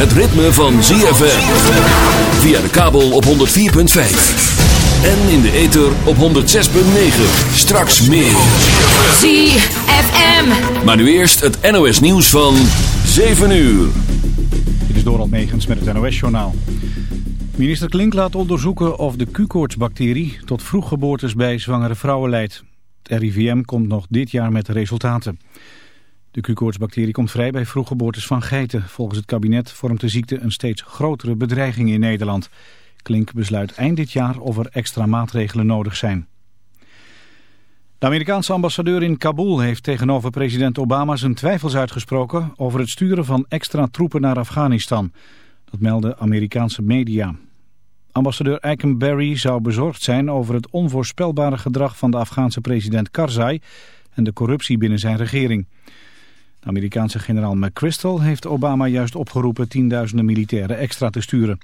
het ritme van ZFM. Via de kabel op 104.5. En in de ether op 106.9. Straks meer. ZFM. Maar nu eerst het NOS nieuws van 7 uur. Dit is Dorald Megens met het NOS-journaal. Minister Klink laat onderzoeken of de Q-koortsbacterie tot vroeggeboortes bij zwangere vrouwen leidt. Het RIVM komt nog dit jaar met de resultaten. De Q-koortsbacterie komt vrij bij vroeggeboortes van geiten. Volgens het kabinet vormt de ziekte een steeds grotere bedreiging in Nederland. Klink besluit eind dit jaar of er extra maatregelen nodig zijn. De Amerikaanse ambassadeur in Kabul heeft tegenover president Obama zijn twijfels uitgesproken over het sturen van extra troepen naar Afghanistan. Dat melden Amerikaanse media. Ambassadeur Eikenberry zou bezorgd zijn over het onvoorspelbare gedrag van de Afghaanse president Karzai en de corruptie binnen zijn regering. Amerikaanse generaal McChrystal heeft Obama juist opgeroepen tienduizenden militairen extra te sturen.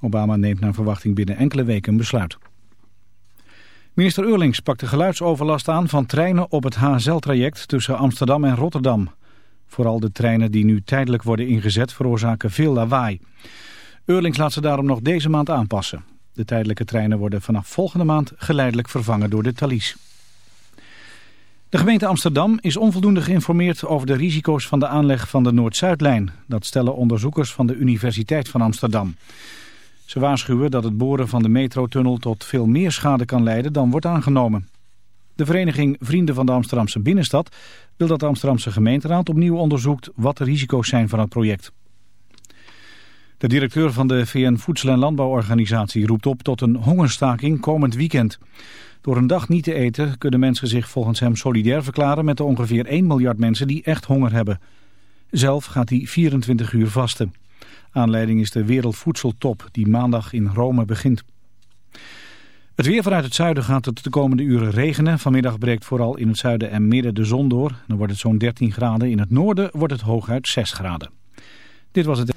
Obama neemt naar verwachting binnen enkele weken een besluit. Minister Eurlings pakt de geluidsoverlast aan van treinen op het HSL-traject tussen Amsterdam en Rotterdam. Vooral de treinen die nu tijdelijk worden ingezet veroorzaken veel lawaai. Eurlings laat ze daarom nog deze maand aanpassen. De tijdelijke treinen worden vanaf volgende maand geleidelijk vervangen door de Thalys. De gemeente Amsterdam is onvoldoende geïnformeerd over de risico's van de aanleg van de Noord-Zuidlijn. Dat stellen onderzoekers van de Universiteit van Amsterdam. Ze waarschuwen dat het boren van de metrotunnel tot veel meer schade kan leiden dan wordt aangenomen. De vereniging Vrienden van de Amsterdamse Binnenstad wil dat de Amsterdamse gemeenteraad opnieuw onderzoekt wat de risico's zijn van het project. De directeur van de VN Voedsel- en Landbouworganisatie roept op tot een hongerstaking komend weekend. Door een dag niet te eten kunnen mensen zich volgens hem solidair verklaren met de ongeveer 1 miljard mensen die echt honger hebben. Zelf gaat hij 24 uur vasten. Aanleiding is de Wereldvoedseltop die maandag in Rome begint. Het weer vanuit het zuiden gaat het de komende uren regenen. Vanmiddag breekt vooral in het zuiden en midden de zon door. Dan wordt het zo'n 13 graden. In het noorden wordt het hooguit 6 graden. Dit was het...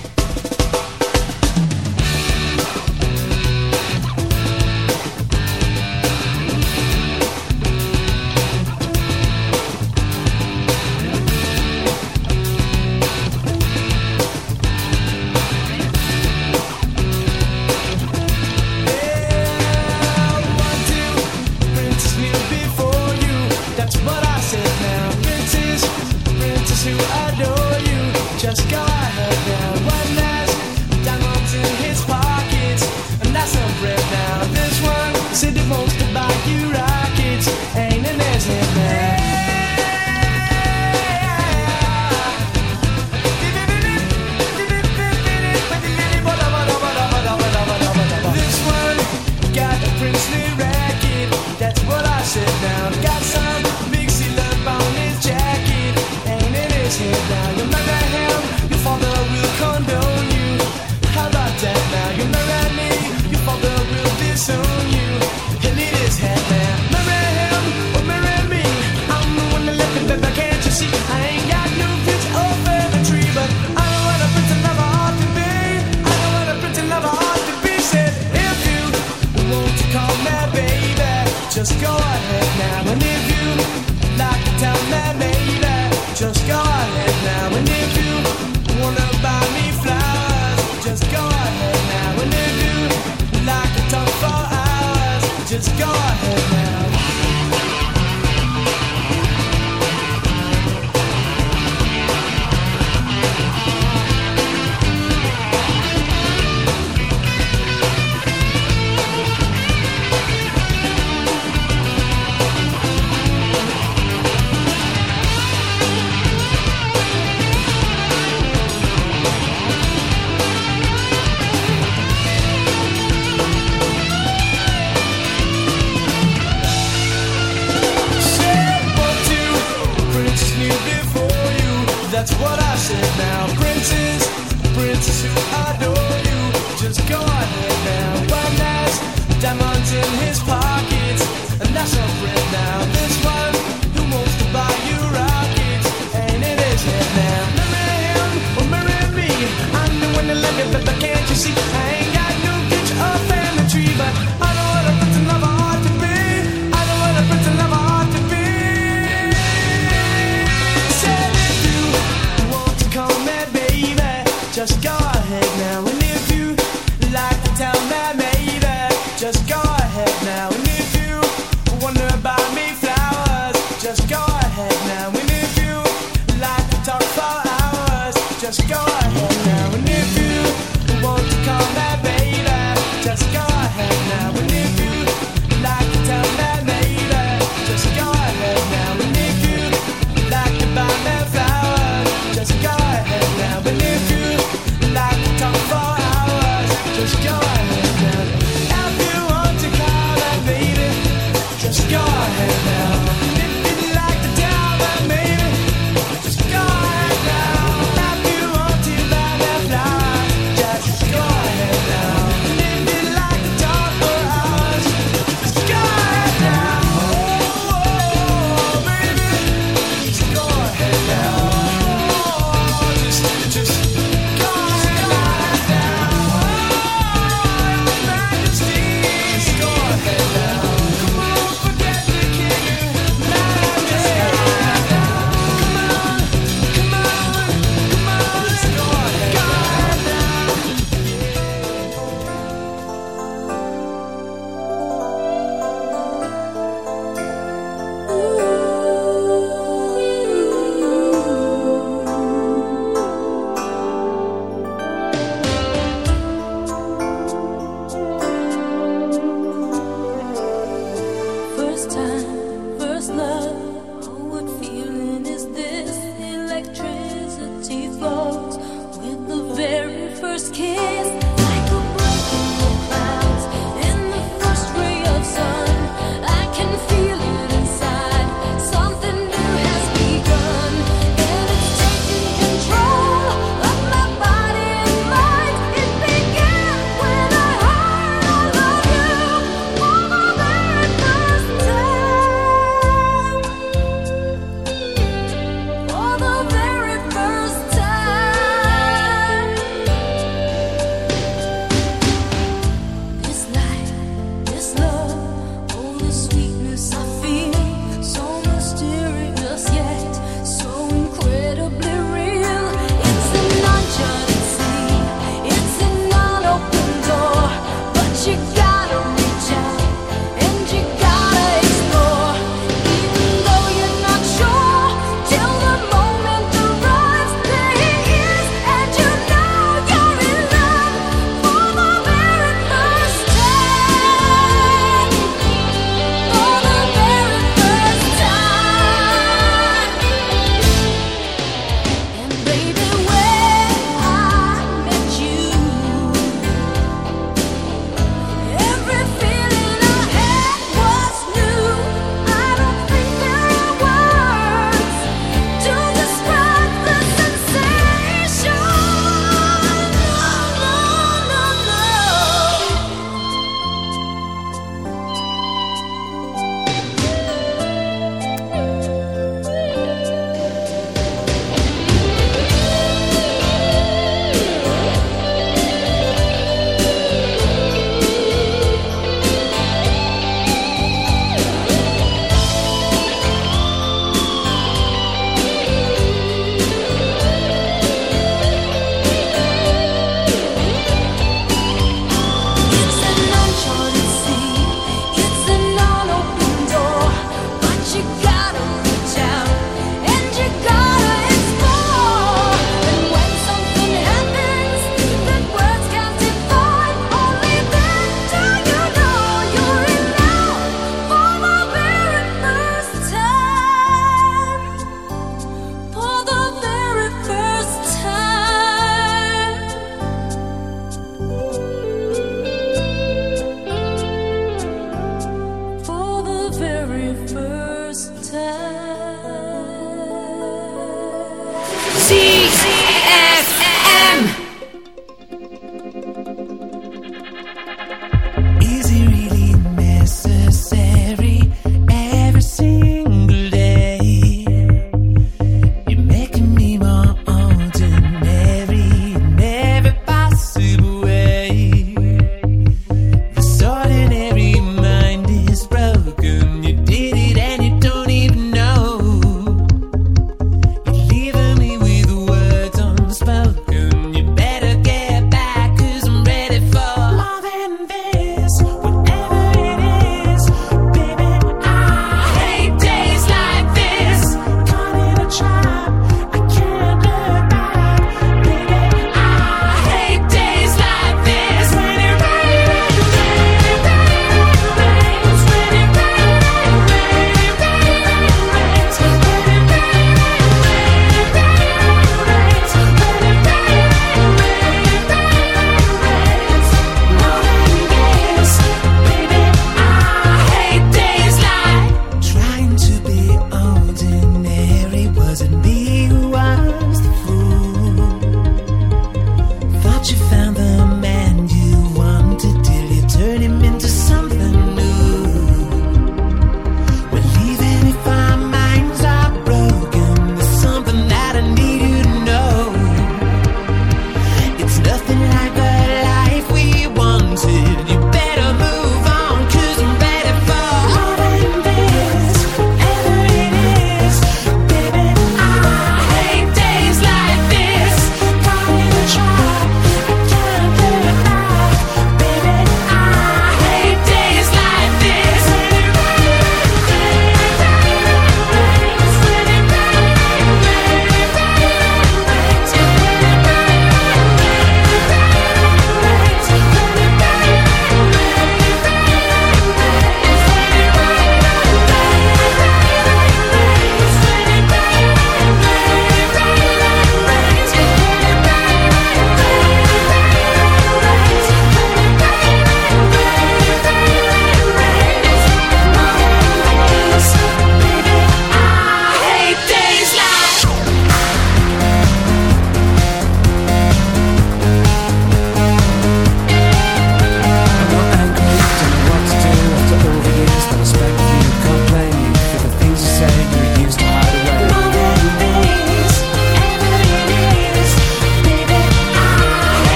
just go.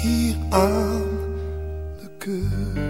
hier aan de kust.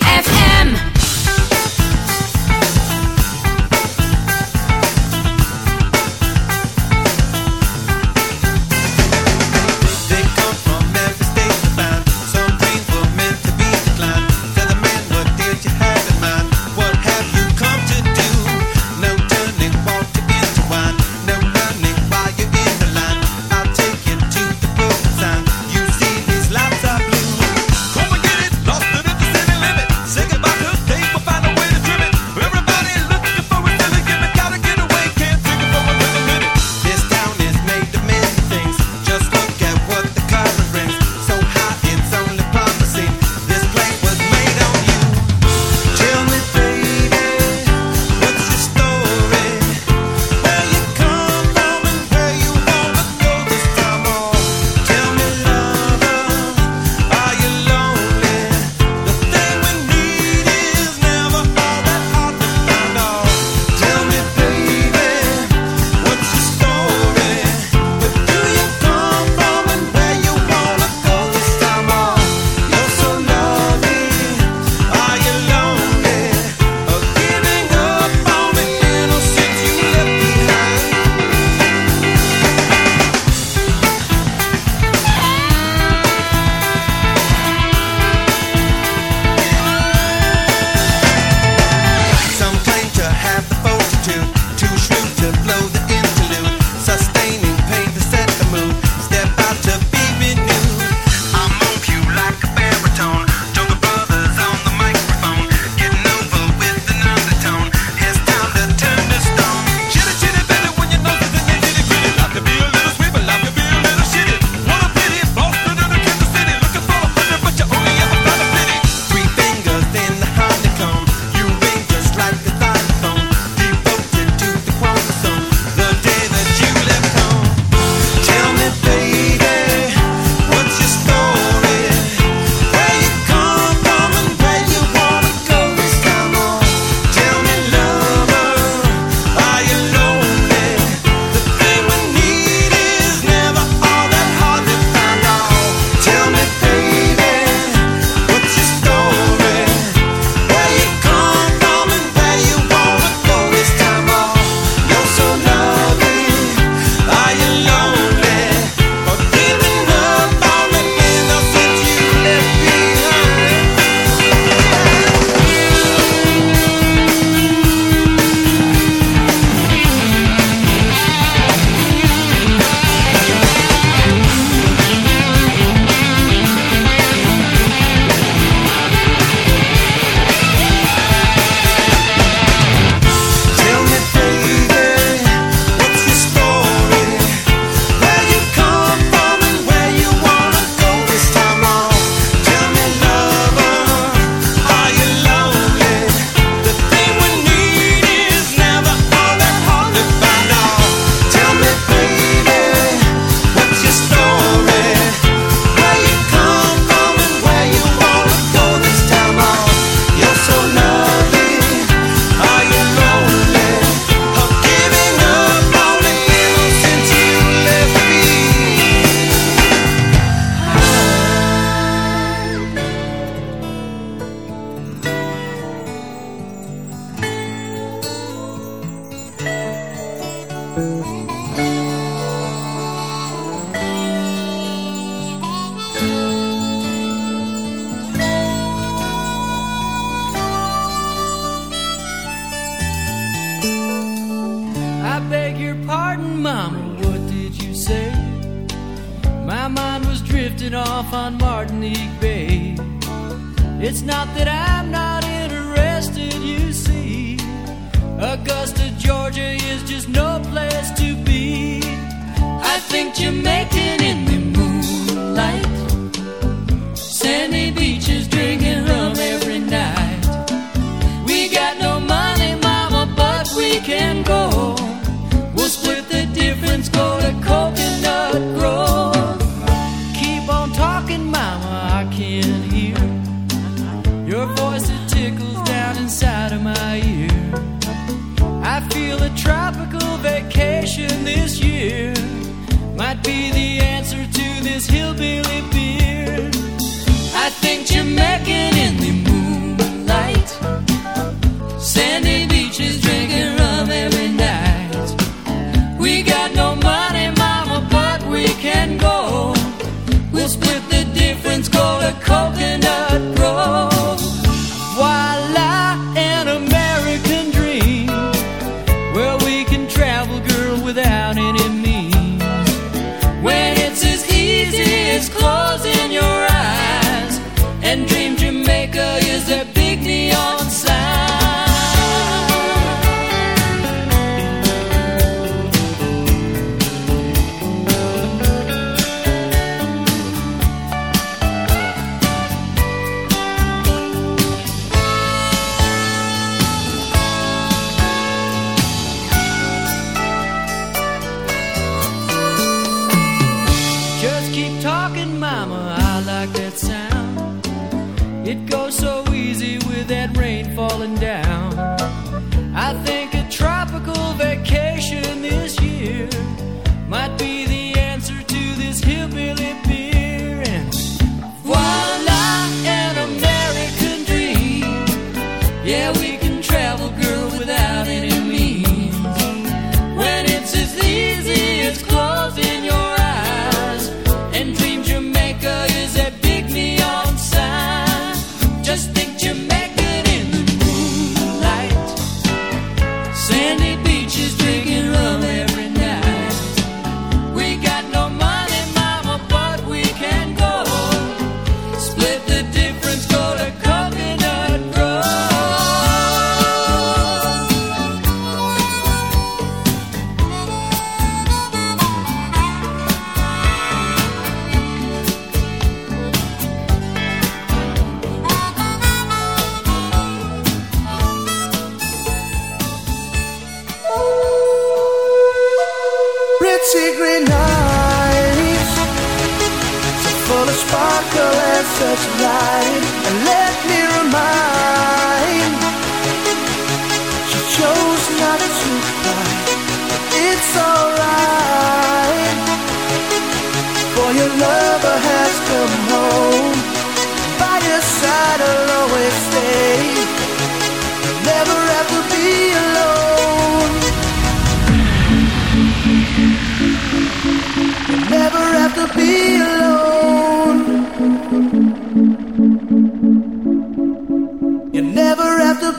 a coconut.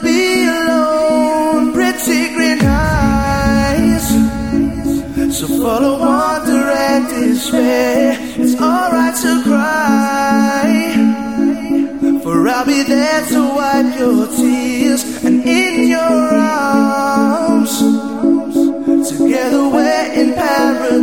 be alone, pretty green eyes. So follow wonder and despair. It's alright to cry, for I'll be there to wipe your tears and in your arms. Together we're in paradise.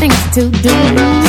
Things to do